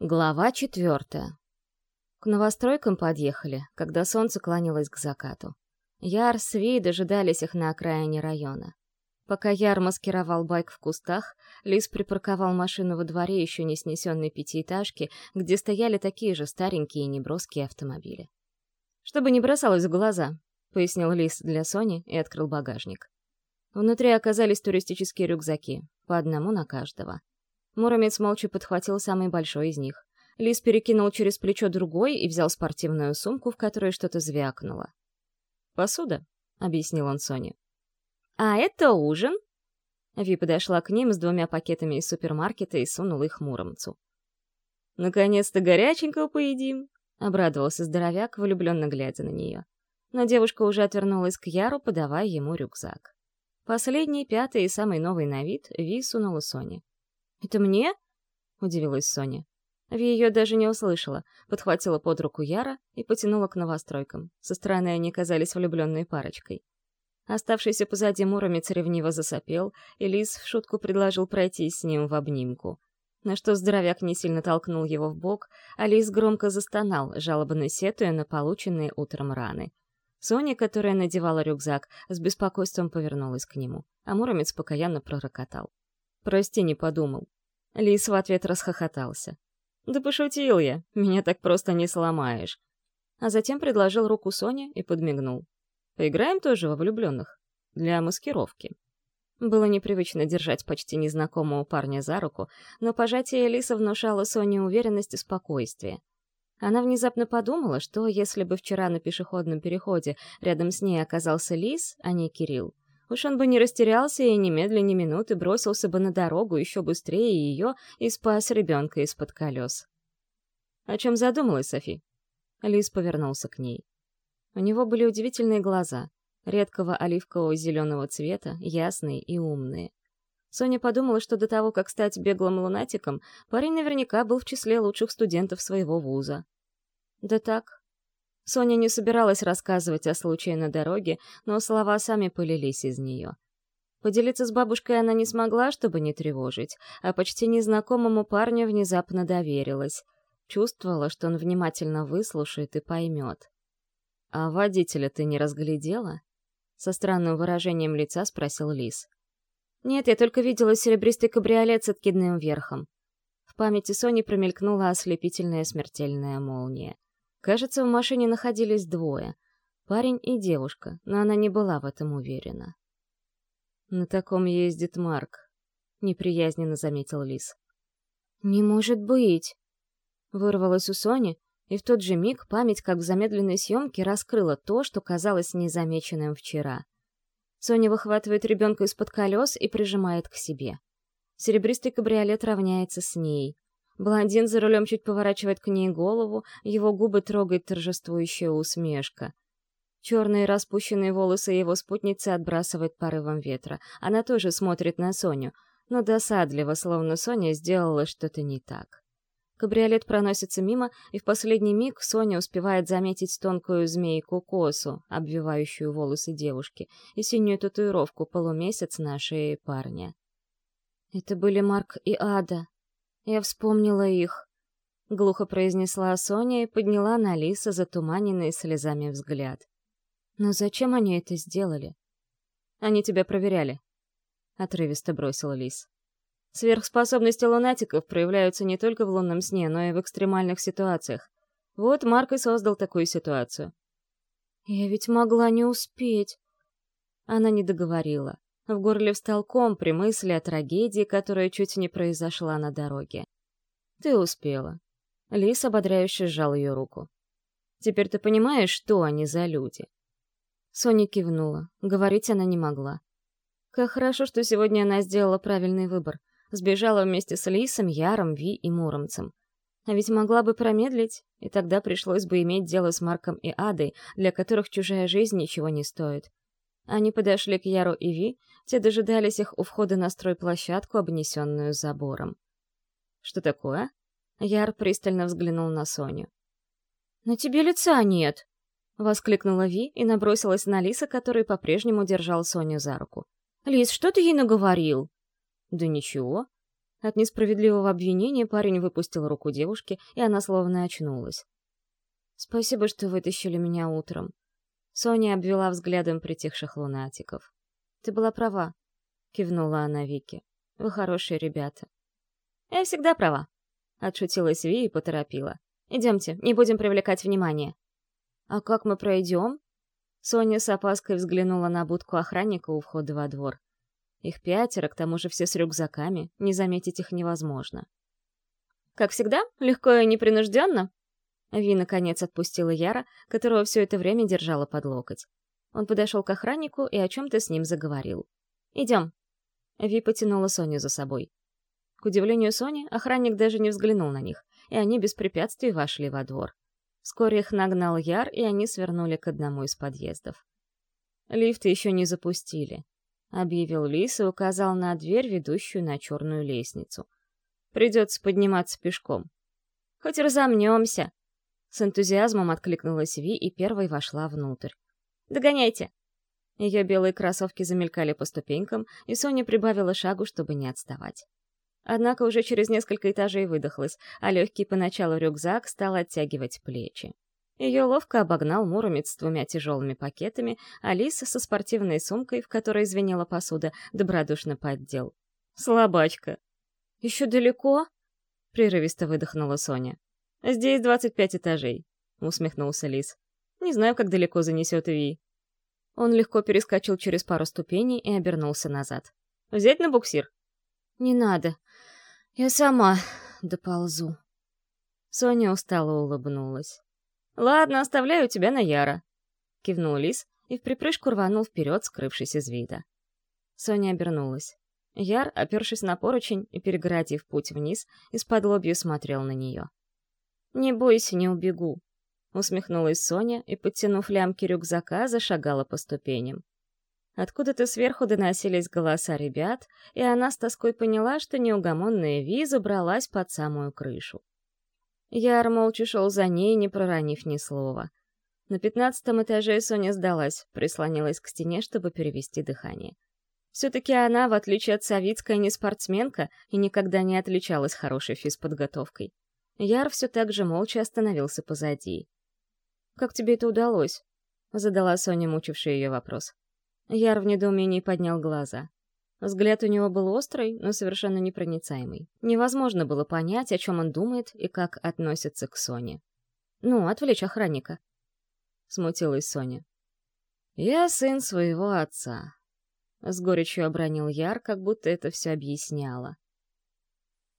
Глава четвертая. К новостройкам подъехали, когда солнце клонилось к закату. Яр с Ви дожидались их на окраине района. Пока Яр маскировал байк в кустах, Лис припарковал машину во дворе еще не снесенной пятиэтажки, где стояли такие же старенькие и неброские автомобили. «Чтобы не бросалось в глаза», — пояснил Лис для Сони и открыл багажник. Внутри оказались туристические рюкзаки, по одному на каждого. Муромец молча подхватил самый большой из них. Лис перекинул через плечо другой и взял спортивную сумку, в которой что-то звякнуло. «Посуда», — объяснил он Соне. «А это ужин?» Ви подошла к ним с двумя пакетами из супермаркета и сунула их Муромцу. «Наконец-то горяченького поедим», — обрадовался здоровяк, влюбленно глядя на нее. Но девушка уже отвернулась к Яру, подавая ему рюкзак. Последний, пятый и самый новый на вид Ви сунула Соне. «Это мне?» — удивилась Соня. Ви ее даже не услышала, подхватила под руку Яра и потянула к новостройкам. Со стороны они казались влюбленной парочкой. Оставшийся позади Муромец ревниво засопел, и Лис в шутку предложил пройти с ним в обнимку. На что здоровяк не сильно толкнул его в бок, а Лис громко застонал, жалобно сетуя на полученные утром раны. Соня, которая надевала рюкзак, с беспокойством повернулась к нему, а Муромец покаянно пророкотал. «Прости, не подумал». Лис в ответ расхохотался. «Да пошутил я, меня так просто не сломаешь». А затем предложил руку Соне и подмигнул. «Поиграем тоже во влюбленных? Для маскировки». Было непривычно держать почти незнакомого парня за руку, но пожатие Лиса внушало Соне уверенность и спокойствие. Она внезапно подумала, что если бы вчера на пешеходном переходе рядом с ней оказался Лис, а не Кирилл, Уж он бы не растерялся и немедленно минуты бросился бы на дорогу еще быстрее ее и спас ребенка из-под колес. О чем задумалась Софи? Лис повернулся к ней. У него были удивительные глаза, редкого оливкового зеленого цвета, ясные и умные. Соня подумала, что до того, как стать беглым лунатиком, парень наверняка был в числе лучших студентов своего вуза. Да так, Соня не собиралась рассказывать о случае на дороге, но слова сами полились из нее. Поделиться с бабушкой она не смогла, чтобы не тревожить, а почти незнакомому парню внезапно доверилась. Чувствовала, что он внимательно выслушает и поймет. «А водителя ты не разглядела?» Со странным выражением лица спросил Лис. «Нет, я только видела серебристый кабриолет с откидным верхом». В памяти Сони промелькнула ослепительная смертельная молния. Кажется, в машине находились двое — парень и девушка, но она не была в этом уверена. «На таком ездит Марк», — неприязненно заметил Лис. «Не может быть!» Вырвалась у Сони, и в тот же миг память, как в замедленной съемке, раскрыла то, что казалось незамеченным вчера. Соня выхватывает ребенка из-под колес и прижимает к себе. Серебристый кабриолет равняется с ней. Блондин за рулем чуть поворачивает к ней голову, его губы трогает торжествующая усмешка. Черные распущенные волосы его спутницы отбрасывает порывом ветра. Она тоже смотрит на Соню, но досадливо, словно Соня сделала что-то не так. Кабриолет проносится мимо, и в последний миг Соня успевает заметить тонкую змейку косу, обвивающую волосы девушки, и синюю татуировку полумесяц на шее парня. «Это были Марк и Ада», я вспомнила их. Глухо произнесла Соня и подняла на Лиса затуманенный слезами взгляд. Но зачем они это сделали? Они тебя проверяли. Отрывисто бросил Лис. Сверхспособности лунатиков проявляются не только в лунном сне, но и в экстремальных ситуациях. Вот Марк и создал такую ситуацию. «Я ведь могла не успеть». Она не договорила. В горле встал ком при мысли о трагедии, которая чуть не произошла на дороге. «Ты успела». Лис ободряюще сжал ее руку. «Теперь ты понимаешь, что они за люди?» Соня кивнула. Говорить она не могла. Как хорошо, что сегодня она сделала правильный выбор. Сбежала вместе с Лисом, Яром, Ви и Муромцем. А ведь могла бы промедлить, и тогда пришлось бы иметь дело с Марком и Адой, для которых чужая жизнь ничего не стоит. Они подошли к Яру и Ви, те дожидались их у входа на стройплощадку, обнесенную забором. «Что такое?» Яр пристально взглянул на Соню. «На тебе лица нет!» — воскликнула Ви и набросилась на Лиса, который по-прежнему держал Соню за руку. «Лис, что ты ей наговорил?» «Да ничего». От несправедливого обвинения парень выпустил руку девушки, и она словно очнулась. «Спасибо, что вытащили меня утром». Соня обвела взглядом притихших лунатиков. «Ты была права», — кивнула она Вике. «Вы хорошие ребята». «Я всегда права», — отшутилась Ви и поторопила. «Идемте, не будем привлекать внимание». «А как мы пройдем?» Соня с опаской взглянула на будку охранника у входа во двор. Их пятеро, к тому же все с рюкзаками, не заметить их невозможно. «Как всегда, легко и непринужденно?» Ви, наконец, отпустила Яра, которого все это время держала под локоть. Он подошел к охраннику и о чем-то с ним заговорил. «Идем». Ви потянула Соню за собой. К удивлению Сони, охранник даже не взглянул на них, и они без препятствий вошли во двор. Вскоре их нагнал Яр, и они свернули к одному из подъездов. Лифты еще не запустили. — объявил Лис и указал на дверь, ведущую на черную лестницу. «Придется подниматься пешком». «Хоть разомнемся!» С энтузиазмом откликнулась Ви и первой вошла внутрь. «Догоняйте!» Ее белые кроссовки замелькали по ступенькам, и Соня прибавила шагу, чтобы не отставать. Однако уже через несколько этажей выдохлась, а легкий поначалу рюкзак стал оттягивать плечи. Ее ловко обогнал Муромец с двумя тяжелыми пакетами, а Лиса со спортивной сумкой, в которой звенела посуда, добродушно поддел. «Слабачка!» «Еще далеко?» — прерывисто выдохнула Соня. «Здесь двадцать пять этажей», — усмехнулся Лис. «Не знаю, как далеко занесет Ви». Он легко перескочил через пару ступеней и обернулся назад. «Взять на буксир?» «Не надо. Я сама доползу». Соня устало улыбнулась. «Ладно, оставляю тебя на Яра», — кивнул Лис и в припрыжку рванул вперед, скрывшись из вида. Соня обернулась. Яр, опершись на поручень и перегородив путь вниз, из-под лобью смотрел на нее. «Не бойся, не убегу», — усмехнулась Соня и, подтянув лямки рюкзака, зашагала по ступеням. Откуда-то сверху доносились голоса ребят, и она с тоской поняла, что неугомонная Ви забралась под самую крышу. Яр молча шел за ней, не проронив ни слова. На пятнадцатом этаже Соня сдалась, прислонилась к стене, чтобы перевести дыхание. Все-таки она, в отличие от Савицкой, не спортсменка и никогда не отличалась хорошей физподготовкой. Яр все так же молча остановился позади. «Как тебе это удалось?» — задала Соня, мучившая ее вопрос. Яр в недоумении поднял глаза. Взгляд у него был острый, но совершенно непроницаемый. Невозможно было понять, о чем он думает и как относится к Соне. «Ну, отвлечь охранника», — смутилась Соня. «Я сын своего отца», — с горечью обронил Яр, как будто это все объясняло.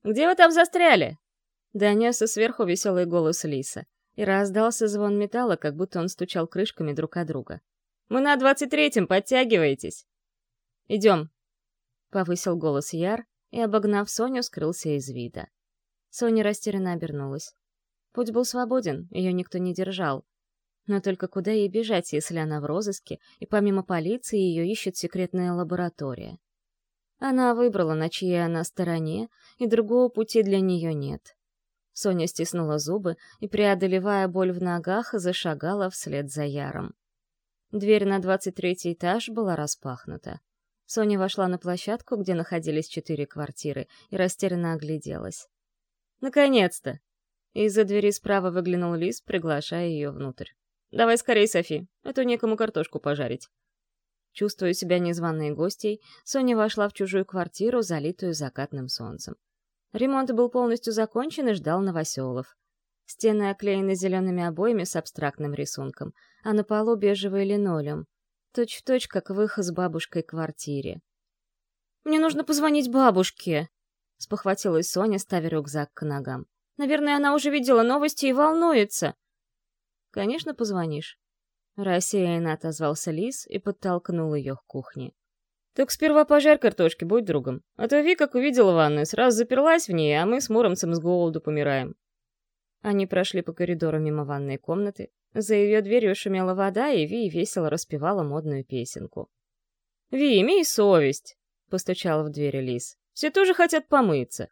«Где вы там застряли?» — донесся сверху веселый голос Лиса, и раздался звон металла, как будто он стучал крышками друг от друга. «Мы на двадцать третьем, подтягивайтесь!» «Идем», — повысил голос Яр и, обогнав Соню, скрылся из вида. Соня растерянно обернулась. Путь был свободен, ее никто не держал. Но только куда ей бежать, если она в розыске, и помимо полиции ее ищет секретная лаборатория? Она выбрала, на чьей она стороне, и другого пути для нее нет. Соня стиснула зубы и, преодолевая боль в ногах, зашагала вслед за Яром. Дверь на двадцать третий этаж была распахнута. Соня вошла на площадку, где находились четыре квартиры, и растерянно огляделась. «Наконец-то!» Из-за двери справа выглянул Лис, приглашая ее внутрь. «Давай скорей, Софи, а то некому картошку пожарить». Чувствуя себя незваной гостьей, Соня вошла в чужую квартиру, залитую закатным солнцем. Ремонт был полностью закончен и ждал новоселов. Стены оклеены зелеными обоями с абстрактным рисунком, а на полу бежевый линолеум, Точь в точь, как в с бабушкой квартире. «Мне нужно позвонить бабушке», — спохватилась Соня, ставя рюкзак к ногам. «Наверное, она уже видела новости и волнуется». «Конечно, позвонишь». Рассеянно отозвался Лис и подтолкнул ее к кухне. «Только сперва пожарь картошки, будь другом. А то Ви, как увидела ванную, сразу заперлась в ней, а мы с Муромцем с голоду помираем». Они прошли по коридору мимо ванной комнаты, за ее дверью шумела вода, и Ви весело распевала модную песенку. «Ви, имей совесть!» — постучала в дверь Лис. «Все тоже хотят помыться».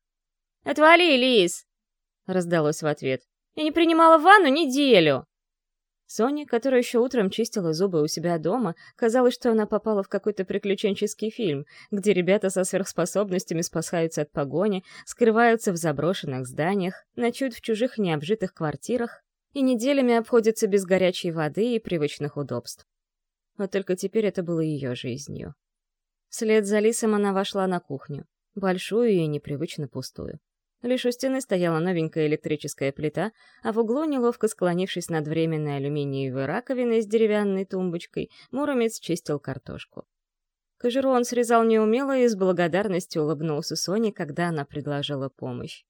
«Отвали, Лис!» — раздалось в ответ. «Я не принимала ванну неделю!» Соне, которая еще утром чистила зубы у себя дома, казалось, что она попала в какой-то приключенческий фильм, где ребята со сверхспособностями спасаются от погони, скрываются в заброшенных зданиях, ночуют в чужих необжитых квартирах и неделями обходятся без горячей воды и привычных удобств. Вот только теперь это было ее жизнью. Вслед за Лисом она вошла на кухню, большую и непривычно пустую. Лишь у стены стояла новенькая электрическая плита, а в углу, неловко склонившись над временной алюминиевой раковиной с деревянной тумбочкой, Муромец чистил картошку. Кожуру он срезал неумело и с благодарностью улыбнулся Соне, когда она предложила помощь.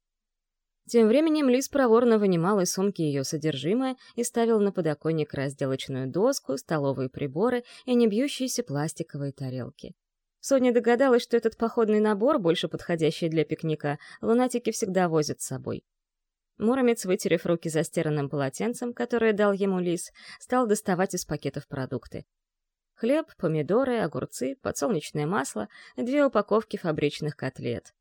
Тем временем Лис проворно вынимал из сумки ее содержимое и ставил на подоконник разделочную доску, столовые приборы и небьющиеся пластиковые тарелки. Соня догадалась, что этот походный набор, больше подходящий для пикника, лунатики всегда возят с собой. Муромец, вытерев руки застиранным полотенцем, которое дал ему лис, стал доставать из пакетов продукты. Хлеб, помидоры, огурцы, подсолнечное масло две упаковки фабричных котлет.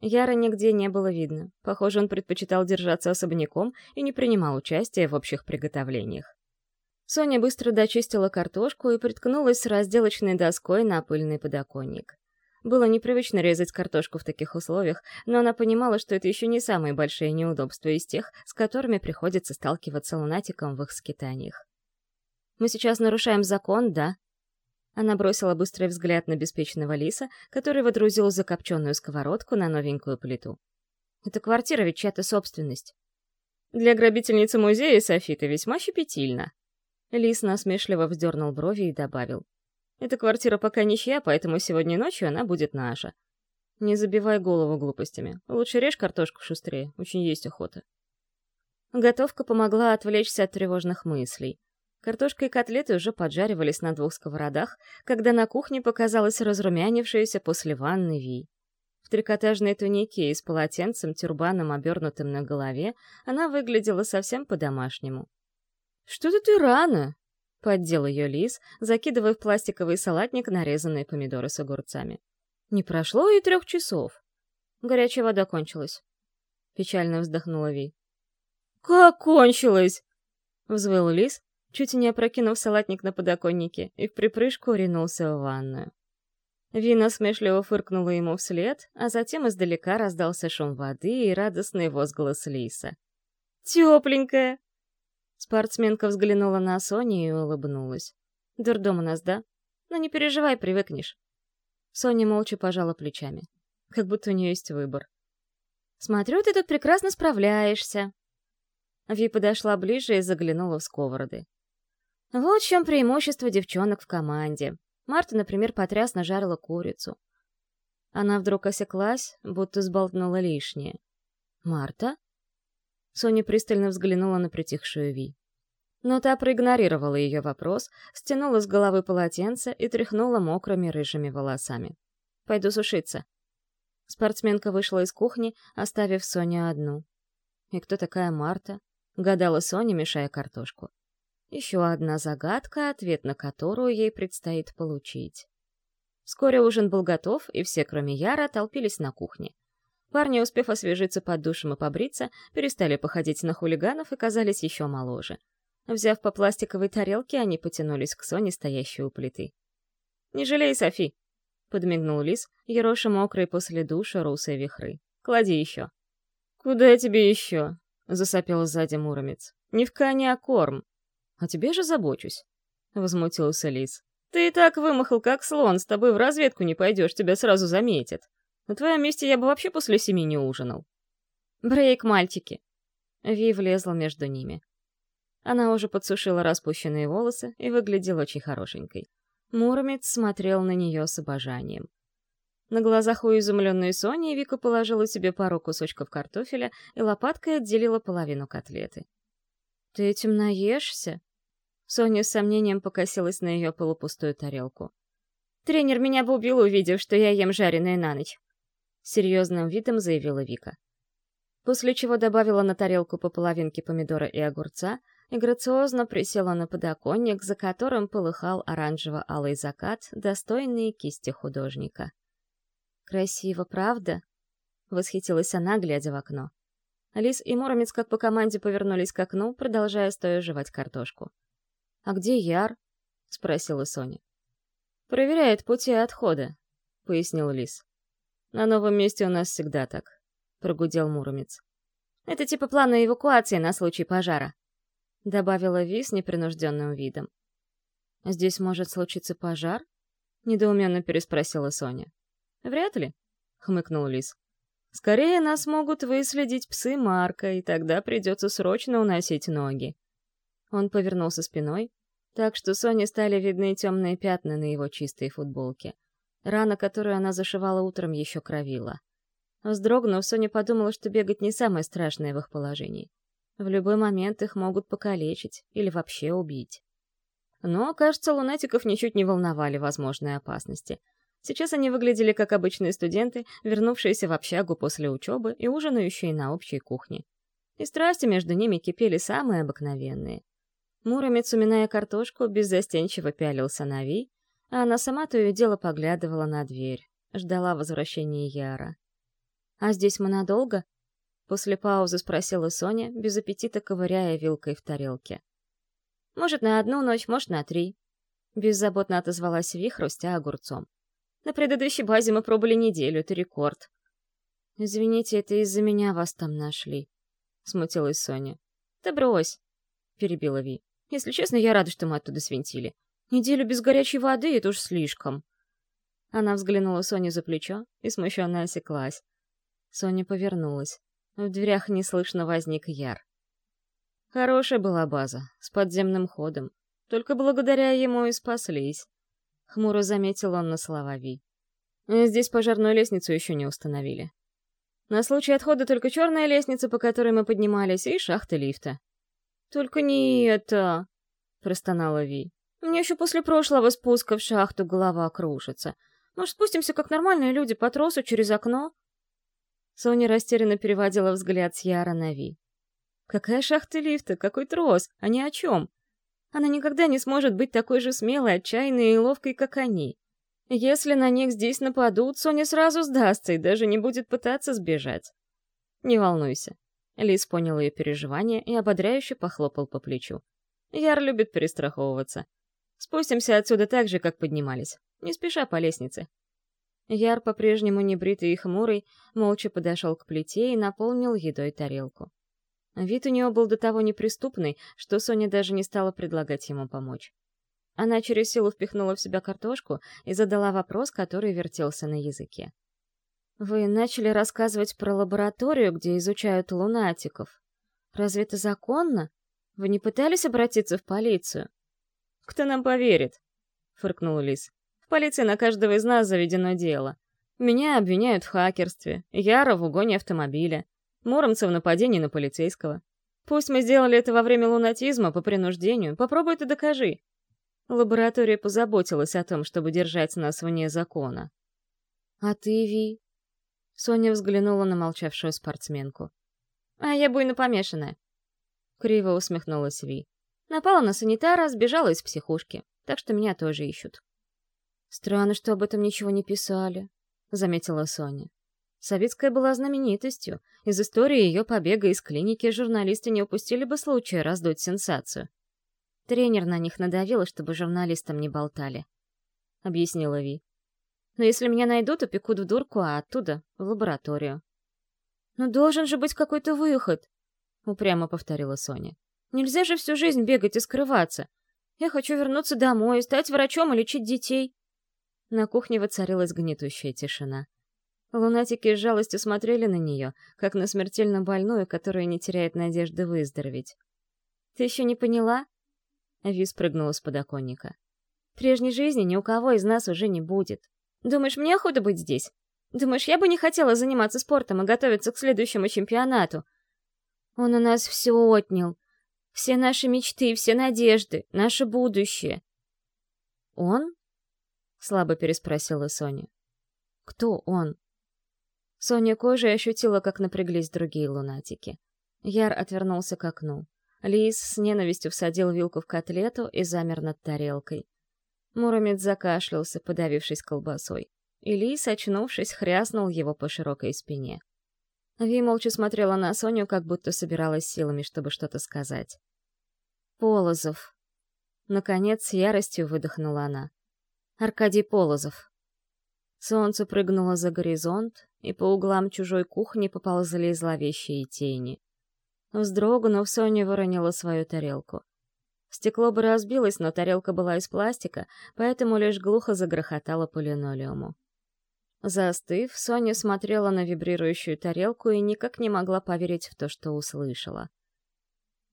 Яра нигде не было видно. Похоже, он предпочитал держаться особняком и не принимал участия в общих приготовлениях. Соня быстро дочистила картошку и приткнулась с разделочной доской на пыльный подоконник. Было непривычно резать картошку в таких условиях, но она понимала, что это еще не самые большие неудобства из тех, с которыми приходится сталкиваться лунатикам в их скитаниях. «Мы сейчас нарушаем закон, да?» Она бросила быстрый взгляд на беспечного лиса, который водрузил закопченную сковородку на новенькую плиту. «Это квартира ведь чья-то собственность». «Для грабительницы музея Софиты весьма щепетильно», Лис насмешливо вздернул брови и добавил. «Эта квартира пока ничья, поэтому сегодня ночью она будет наша. Не забивай голову глупостями. Лучше режь картошку шустрее, очень есть охота». Готовка помогла отвлечься от тревожных мыслей. Картошка и котлеты уже поджаривались на двух сковородах, когда на кухне показалась разрумянившаяся после ванны Ви. В трикотажной тунике и с полотенцем, тюрбаном, обернутым на голове, она выглядела совсем по-домашнему. «Что-то ты рано!» — поддел ее лис, закидывая в пластиковый салатник нарезанные помидоры с огурцами. «Не прошло и трех часов. Горячая вода кончилась». Печально вздохнула Ви. «Как кончилась?» — взвыл лис, чуть не опрокинув салатник на подоконнике, и в припрыжку ринулся в ванную. Вина смешливо фыркнула ему вслед, а затем издалека раздался шум воды и радостный возглас лиса. «Тепленькая! Спортсменка взглянула на Соню и улыбнулась. «Дурдом у нас, да? Ну не переживай, привыкнешь». Соня молча пожала плечами. Как будто у нее есть выбор. «Смотрю, ты тут прекрасно справляешься». Ви подошла ближе и заглянула в сковороды. Вот в чем преимущество девчонок в команде. Марта, например, потрясно жарила курицу. Она вдруг осеклась, будто сболтнула лишнее. «Марта?» Соня пристально взглянула на притихшую Ви. Но та проигнорировала ее вопрос, стянула с головы полотенце и тряхнула мокрыми рыжими волосами. «Пойду сушиться». Спортсменка вышла из кухни, оставив Соню одну. «И кто такая Марта?» — гадала Соня, мешая картошку. Еще одна загадка, ответ на которую ей предстоит получить. Вскоре ужин был готов, и все, кроме Яра, толпились на кухне. Парни, успев освежиться под душем и побриться, перестали походить на хулиганов и казались еще моложе. Взяв по пластиковой тарелке, они потянулись к Соне, стоящей у плиты. «Не жалей, Софи!» — подмигнул Лис, ероша мокрые после душа русые вихры. «Клади еще». «Куда тебе еще?» — засопел сзади Муромец. «Не в кане, а корм». «А тебе же забочусь», — возмутился Лис. «Ты и так вымахал, как слон, с тобой в разведку не пойдешь, тебя сразу заметят». На твоем месте я бы вообще после семи не ужинал. Брейк, мальчики. Ви влезла между ними. Она уже подсушила распущенные волосы и выглядела очень хорошенькой. Муромец смотрел на нее с обожанием. На глазах у изумленной Сони Вика положила себе пару кусочков картофеля и лопаткой отделила половину котлеты. «Ты этим наешься?» Соня с сомнением покосилась на ее полупустую тарелку. «Тренер меня бы убил, увидев, что я ем жареное на ночь. — серьезным видом заявила Вика. После чего добавила на тарелку по половинке помидора и огурца и грациозно присела на подоконник, за которым полыхал оранжево-алый закат, достойный кисти художника. «Красиво, правда?» — восхитилась она, глядя в окно. Алис и Муромец как по команде повернулись к окну, продолжая стоя жевать картошку. «А где Яр?» — спросила Соня. «Проверяет пути отхода», — пояснил Лис. «На новом месте у нас всегда так», — прогудел Муромец. «Это типа плана эвакуации на случай пожара», — добавила Ви с непринужденным видом. «Здесь может случиться пожар?» — недоуменно переспросила Соня. «Вряд ли», — хмыкнул Лис. «Скорее нас могут выследить псы Марка, и тогда придется срочно уносить ноги». Он повернулся спиной, так что Соне стали видны темные пятна на его чистой футболке. Рана, которую она зашивала утром, еще кровила. Вздрогнув, Соня подумала, что бегать не самое страшное в их положении. В любой момент их могут покалечить или вообще убить. Но, кажется, лунатиков ничуть не волновали возможные опасности. Сейчас они выглядели как обычные студенты, вернувшиеся в общагу после учебы и ужинающие на общей кухне. И страсти между ними кипели самые обыкновенные. Муромец, уминая картошку, беззастенчиво пялился на Ви, а она сама то и дело поглядывала на дверь, ждала возвращения Яра. «А здесь мы надолго?» После паузы спросила Соня, без аппетита ковыряя вилкой в тарелке. «Может, на одну ночь, может, на три». Беззаботно отозвалась Ви, хрустя огурцом. «На предыдущей базе мы пробыли неделю, это рекорд». «Извините, это из-за меня вас там нашли», — смутилась Соня. «Да брось», — перебила Ви. Если честно, я рада, что мы оттуда свинтили. Неделю без горячей воды — это уж слишком. Она взглянула Соне за плечо и смущенно осеклась. Соня повернулась. В дверях неслышно возник Яр. Хорошая была база, с подземным ходом. Только благодаря ему и спаслись. Хмуро заметил он на слова Ви. Здесь пожарную лестницу еще не установили. На случай отхода только черная лестница, по которой мы поднимались, и шахта лифта. «Только не это!» — простонала Ви. «У меня еще после прошлого спуска в шахту голова кружится. Может, спустимся, как нормальные люди, по тросу через окно?» Соня растерянно переводила взгляд с Яра на Ви. «Какая шахта лифта? Какой трос? А ни о чем!» Она никогда не сможет быть такой же смелой, отчаянной и ловкой, как они. Если на них здесь нападут, Соня сразу сдастся и даже не будет пытаться сбежать. Не волнуйся. Лис понял ее переживания и ободряюще похлопал по плечу. Яр любит перестраховываться. Спустимся отсюда так же, как поднимались, не спеша по лестнице. Яр, по-прежнему небритый и хмурый, молча подошел к плите и наполнил едой тарелку. Вид у него был до того неприступный, что Соня даже не стала предлагать ему помочь. Она через силу впихнула в себя картошку и задала вопрос, который вертелся на языке. Вы начали рассказывать про лабораторию, где изучают лунатиков. Разве это законно? Вы не пытались обратиться в полицию? Кто нам поверит? Фыркнул Лис. В полиции на каждого из нас заведено дело. Меня обвиняют в хакерстве, Яра в угоне автомобиля, Муромца в нападении на полицейского. Пусть мы сделали это во время лунатизма по принуждению, попробуй ты докажи. Лаборатория позаботилась о том, чтобы держать нас вне закона. А ты, Ви, Соня взглянула на молчавшую спортсменку. «А я буйно помешанная». Криво усмехнулась Ви. Напала на санитара, сбежала из психушки, так что меня тоже ищут. «Странно, что об этом ничего не писали», — заметила Соня. Советская была знаменитостью. Из истории ее побега из клиники журналисты не упустили бы случая раздуть сенсацию. Тренер на них надавил, чтобы журналистам не болтали. Объяснила Ви. Но если меня найдут, упекут в дурку, а оттуда — в лабораторию. «Но должен же быть какой-то выход», — упрямо повторила Соня. «Нельзя же всю жизнь бегать и скрываться. Я хочу вернуться домой, стать врачом и лечить детей». На кухне воцарилась гнетущая тишина. Лунатики с жалостью смотрели на нее, как на смертельно больную, которая не теряет надежды выздороветь. «Ты еще не поняла?» Ви спрыгнула с подоконника. «Прежней жизни ни у кого из нас уже не будет. Думаешь, мне охота быть здесь? Думаешь, я бы не хотела заниматься спортом и готовиться к следующему чемпионату? Он у нас все отнял. Все наши мечты, все надежды, наше будущее. Он? Слабо переспросила Соня. Кто он? Соня кожей ощутила, как напряглись другие лунатики. Яр отвернулся к окну. Лис с ненавистью всадил вилку в котлету и замер над тарелкой. Муромец закашлялся, подавившись колбасой. И Лис, очнувшись, хряснул его по широкой спине. Ви молча смотрела на Соню, как будто собиралась силами, чтобы что-то сказать. «Полозов», — Наконец, с яростью выдохнула она. Аркадий Полозов. Солнце прыгнуло за горизонт, и по углам чужой кухни поползли зловещие тени. Вздрогнув, Соня выронила свою тарелку. Стекло бы разбилось, но тарелка была из пластика, поэтому лишь глухо загрохотало по линолеуму. Застыв, Соня смотрела на вибрирующую тарелку и никак не могла поверить в то, что услышала.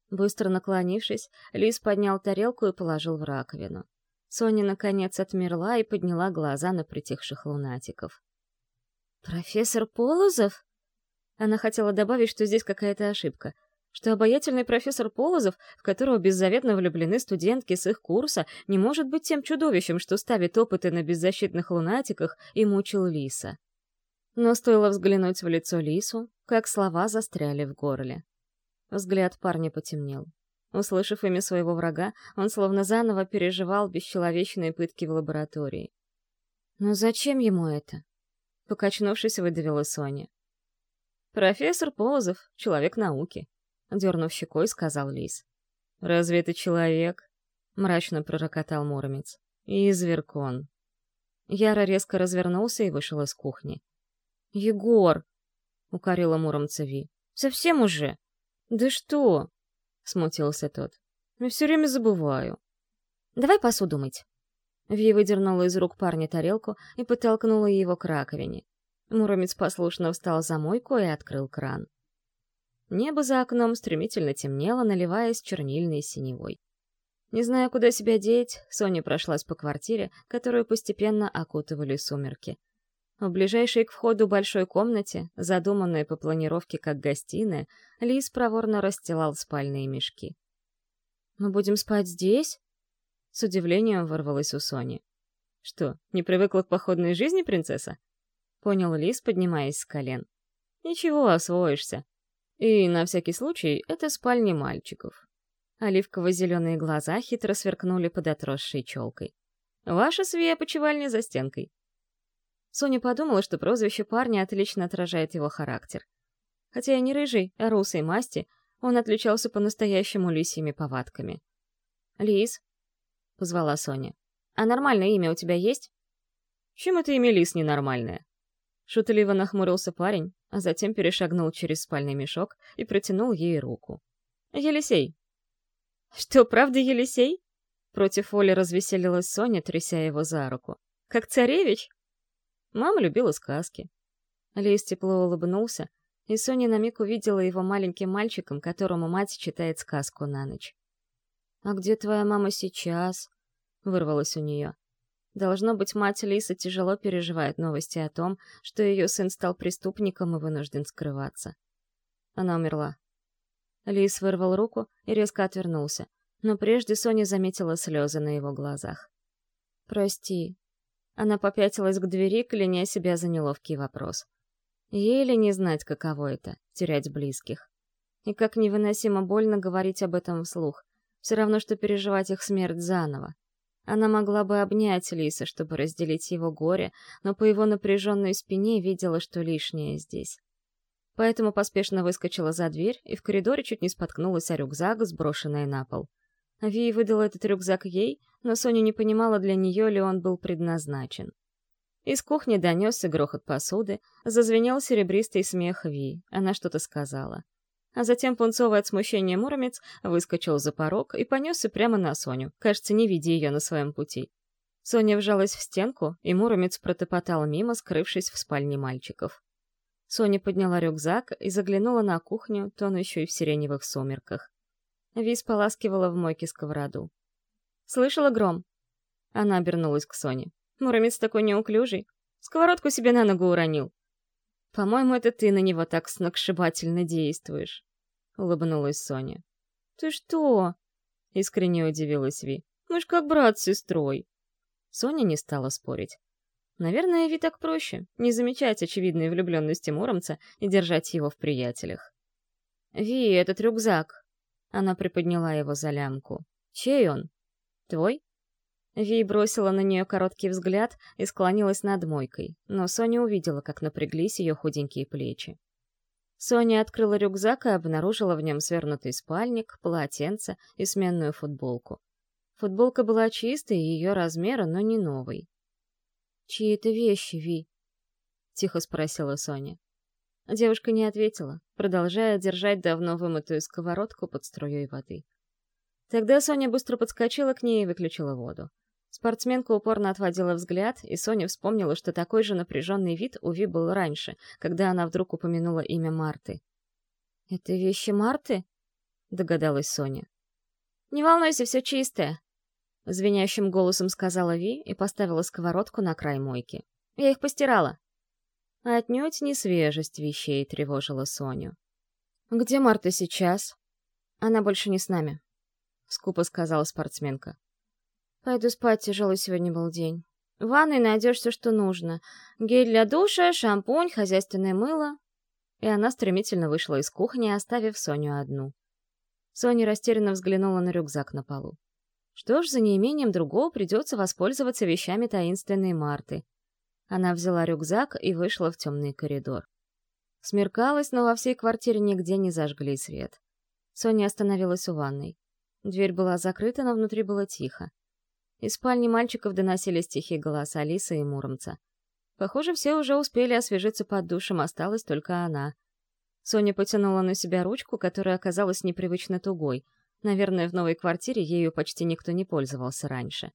Быстро наклонившись, Лис поднял тарелку и положил в раковину. Соня, наконец, отмерла и подняла глаза на притихших лунатиков. «Профессор Полозов?» Она хотела добавить, что здесь какая-то ошибка, что обаятельный профессор Полозов, в которого беззаветно влюблены студентки с их курса, не может быть тем чудовищем, что ставит опыты на беззащитных лунатиках и мучил Лиса. Но стоило взглянуть в лицо Лису, как слова застряли в горле. Взгляд парня потемнел. Услышав имя своего врага, он словно заново переживал бесчеловечные пытки в лаборатории. «Но зачем ему это?» Покачнувшись, выдавила Соня. «Профессор Полозов, человек науки», — дернув щекой, сказал Лис. «Разве это человек?» — мрачно пророкотал Муромец. «Изверкон». Яра резко развернулся и вышел из кухни. «Егор!» — укорила Муромца Ви. «Совсем уже?» «Да что?» смутился тот. «Я все время забываю». «Давай посуду мыть». Ви выдернула из рук парня тарелку и подтолкнула его к раковине. Муромец послушно встал за мойку и открыл кран. Небо за окном стремительно темнело, наливаясь чернильной синевой. Не зная, куда себя деть, Соня прошлась по квартире, которую постепенно окутывали сумерки. В ближайшей к входу большой комнате, задуманной по планировке как гостиная, Лис проворно расстилал спальные мешки. «Мы будем спать здесь?» С удивлением ворвалась у Сони. «Что, не привыкла к походной жизни, принцесса?» Понял Лис, поднимаясь с колен. «Ничего, освоишься. И, на всякий случай, это спальни мальчиков». Оливково-зеленые глаза хитро сверкнули под отросшей челкой. «Ваша свия почевальня за стенкой. Соня подумала, что прозвище парня отлично отражает его характер. Хотя и не рыжий, а русой масти, он отличался по-настоящему лисьими повадками. «Лис», — позвала Соня, — «а нормальное имя у тебя есть?» «Чем это имя Лис ненормальное?» Шутливо нахмурился парень, а затем перешагнул через спальный мешок и протянул ей руку. «Елисей». «Что, правда Елисей?» Против воли развеселилась Соня, тряся его за руку. «Как царевич?» Мама любила сказки. Лис тепло улыбнулся, и Соня на миг увидела его маленьким мальчиком, которому мать читает сказку на ночь. «А где твоя мама сейчас?» — вырвалось у нее. Должно быть, мать Лиса тяжело переживает новости о том, что ее сын стал преступником и вынужден скрываться. Она умерла. Лис вырвал руку и резко отвернулся, но прежде Соня заметила слезы на его глазах. «Прости», она попятилась к двери, кляня себя за неловкий вопрос. Ей ли не знать, каково это — терять близких? И как невыносимо больно говорить об этом вслух. Все равно, что переживать их смерть заново. Она могла бы обнять Лиса, чтобы разделить его горе, но по его напряженной спине видела, что лишнее здесь. Поэтому поспешно выскочила за дверь и в коридоре чуть не споткнулась о рюкзак, сброшенный на пол. Ви выдал этот рюкзак ей, но Соня не понимала, для нее ли он был предназначен. Из кухни донесся грохот посуды, зазвенел серебристый смех Ви, она что-то сказала. А затем пунцовый от смущения Муромец выскочил за порог и понесся прямо на Соню, кажется, не видя ее на своем пути. Соня вжалась в стенку, и Муромец протопотал мимо, скрывшись в спальне мальчиков. Соня подняла рюкзак и заглянула на кухню, тонущую в сиреневых сумерках. Вис поласкивала в мойке сковороду. «Слышала гром?» Она обернулась к Соне. «Муромец такой неуклюжий. Сковородку себе на ногу уронил». «По-моему, это ты на него так сногсшибательно действуешь», — улыбнулась Соня. «Ты что?» — искренне удивилась Ви. «Мы ж как брат с сестрой». Соня не стала спорить. Наверное, Ви так проще, не замечать очевидной влюбленности Муромца и держать его в приятелях. «Ви, этот рюкзак, она приподняла его за лямку. «Чей он? Твой?» Ви бросила на нее короткий взгляд и склонилась над мойкой, но Соня увидела, как напряглись ее худенькие плечи. Соня открыла рюкзак и обнаружила в нем свернутый спальник, полотенце и сменную футболку. Футболка была чистой, ее размера, но не новой. «Чьи это вещи, Ви?» — тихо спросила Соня. Девушка не ответила, продолжая держать давно вымытую сковородку под струей воды. Тогда Соня быстро подскочила к ней и выключила воду. Спортсменка упорно отводила взгляд, и Соня вспомнила, что такой же напряженный вид у Ви был раньше, когда она вдруг упомянула имя Марты. «Это вещи Марты?» — догадалась Соня. «Не волнуйся, все чистое», — звенящим голосом сказала Ви и поставила сковородку на край мойки. «Я их постирала». Отнюдь не свежесть вещей тревожила Соню. «Где Марта сейчас?» «Она больше не с нами», — скупо сказала спортсменка. Пойду спать, тяжелый сегодня был день. В ванной найдешь все, что нужно. Гель для душа, шампунь, хозяйственное мыло. И она стремительно вышла из кухни, оставив Соню одну. Соня растерянно взглянула на рюкзак на полу. Что ж, за неимением другого придется воспользоваться вещами таинственной Марты. Она взяла рюкзак и вышла в темный коридор. Смеркалось, но во всей квартире нигде не зажгли свет. Соня остановилась у ванной. Дверь была закрыта, но внутри было тихо. Из спальни мальчиков доносились тихие голоса Алисы и Муромца. Похоже, все уже успели освежиться под душем, осталась только она. Соня потянула на себя ручку, которая оказалась непривычно тугой. Наверное, в новой квартире ею почти никто не пользовался раньше.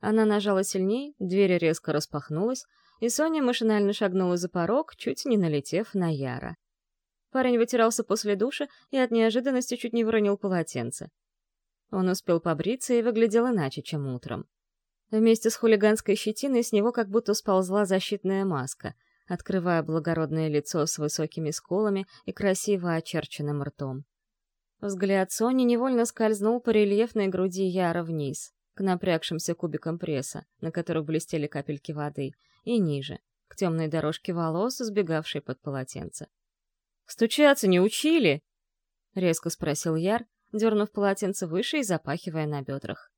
Она нажала сильней, дверь резко распахнулась, и Соня машинально шагнула за порог, чуть не налетев на Яра. Парень вытирался после душа и от неожиданности чуть не выронил полотенце. Он успел побриться и выглядел иначе, чем утром. Вместе с хулиганской щетиной с него как будто сползла защитная маска, открывая благородное лицо с высокими сколами и красиво очерченным ртом. Взгляд Сони невольно скользнул по рельефной груди Яра вниз, к напрягшимся кубикам пресса, на которых блестели капельки воды, и ниже, к темной дорожке волос, сбегавшей под полотенце. «Стучаться не учили?» — резко спросил Яр, дернув полотенце выше и запахивая на бедрах.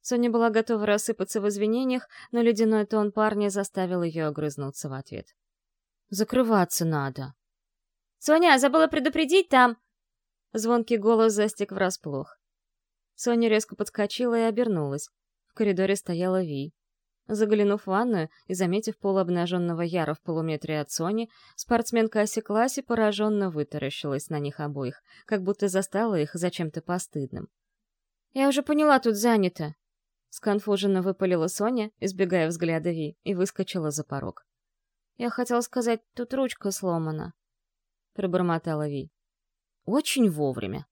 Соня была готова рассыпаться в извинениях, но ледяной тон парня заставил ее огрызнуться в ответ. «Закрываться надо». «Соня, забыла предупредить там!» Звонкий голос застиг врасплох. Соня резко подскочила и обернулась. В коридоре стояла Ви. Заглянув в ванную и заметив полуобнаженного Яра в полуметре от Сони, спортсменка осеклась и пораженно вытаращилась на них обоих, как будто застала их за чем-то постыдным. «Я уже поняла, тут занято!» Сконфуженно выпалила Соня, избегая взгляда Ви, и выскочила за порог. «Я хотела сказать, тут ручка сломана», — пробормотала Ви. «Очень вовремя».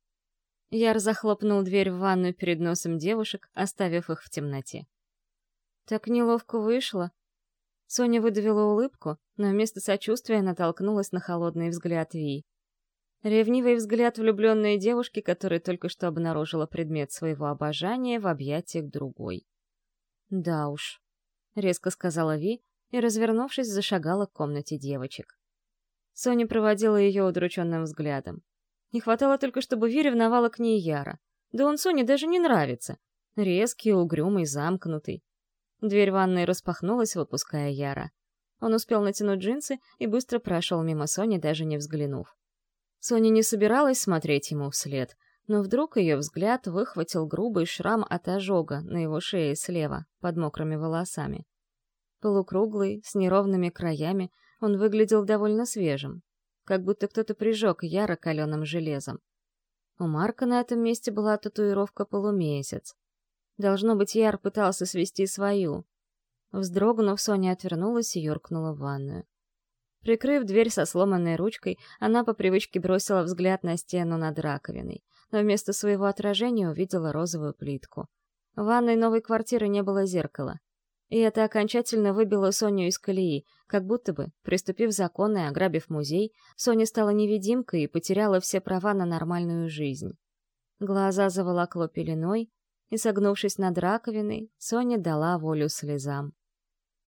Яр захлопнул дверь в ванную перед носом девушек, оставив их в темноте. Так неловко вышло. Соня выдавила улыбку, но вместо сочувствия натолкнулась на холодный взгляд Ви. Ревнивый взгляд влюбленной девушки, которая только что обнаружила предмет своего обожания в объятиях другой. «Да уж», — резко сказала Ви и, развернувшись, зашагала к комнате девочек. Соня проводила ее удрученным взглядом. Не хватало только, чтобы Ви ревновала к ней Яра. Да он Соне даже не нравится. Резкий, угрюмый, замкнутый. Дверь ванной распахнулась, выпуская Яра. Он успел натянуть джинсы и быстро прошел мимо Сони, даже не взглянув. Соня не собиралась смотреть ему вслед, но вдруг ее взгляд выхватил грубый шрам от ожога на его шее слева, под мокрыми волосами. Полукруглый, с неровными краями, он выглядел довольно свежим, как будто кто-то прижег яро каленым железом. У Марка на этом месте была татуировка полумесяц, Должно быть, Яр пытался свести свою. Вздрогнув, Соня отвернулась и юркнула в ванную. Прикрыв дверь со сломанной ручкой, она по привычке бросила взгляд на стену над раковиной, но вместо своего отражения увидела розовую плитку. В ванной новой квартиры не было зеркала. И это окончательно выбило Соню из колеи, как будто бы, приступив закон и ограбив музей, Соня стала невидимкой и потеряла все права на нормальную жизнь. Глаза заволокло пеленой, и, согнувшись над раковиной, Соня дала волю слезам.